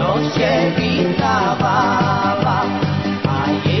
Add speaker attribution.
Speaker 1: noche linda baba, a jej